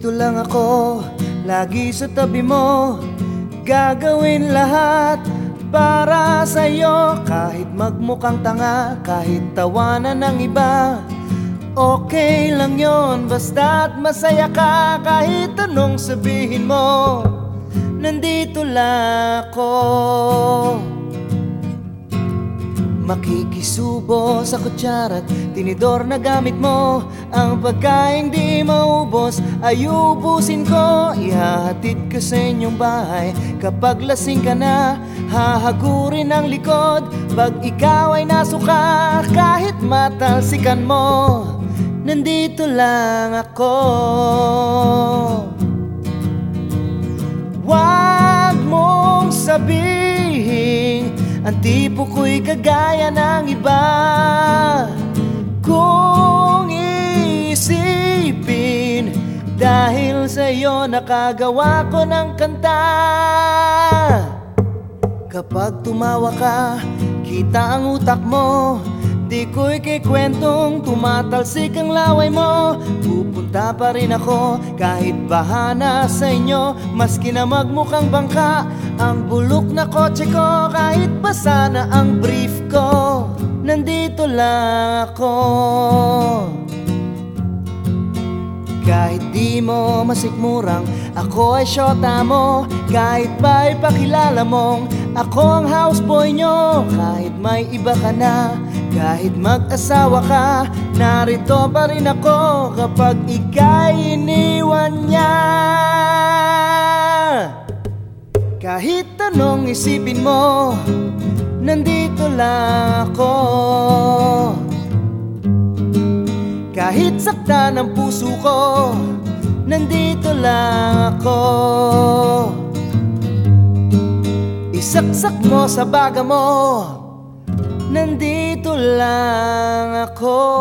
Nandito lang ako, lagi sa tabi mo. Gagawin lahat para sa'yo. Kahit magmukhang tanga, kahit tawanan ng iba Okay lang yon basta't masaya ka Kahit anong sabihin mo Nandito lang ako Makikisubo sa kutsara't tinidor na gamit mo Ang pagkain di maubos. Ay ubusin ko Ihahatid ka sa inyong bahay. Kapag lasing ka na, hahagurin ang likod. Pag ikaw ay nasuka, kahit matalsikan mo Nandito lang ako Ang tipo ko'y kagaya ng iba. Kung isipin Dahil sa'yo nakagawa ko ng kanta. Kapag tumawa ka, kita ang utak mo Di ko'y kay kwentong tumatalsik ang laway mo. Pupunta pa rin ako kahit bahana sa inyo. Maski na magmukhang bangka ang bulok na kotse ko. Kahit basa na ang brief ko Nandito lang ako masikmurang Ako ay syota mo. Kahit ba ipakilala mong Ako ang houseboy nyo Kahit may iba ka na Kahit mag-asawa ka Narito pa rin ako Kapag ika'y iniwan niya. Kahit anong isipin mo Nandito lang ako. Kahit sakta ng puso ko Nandito lang ako. Isaksak mo sa baga mo. Nandito lang ako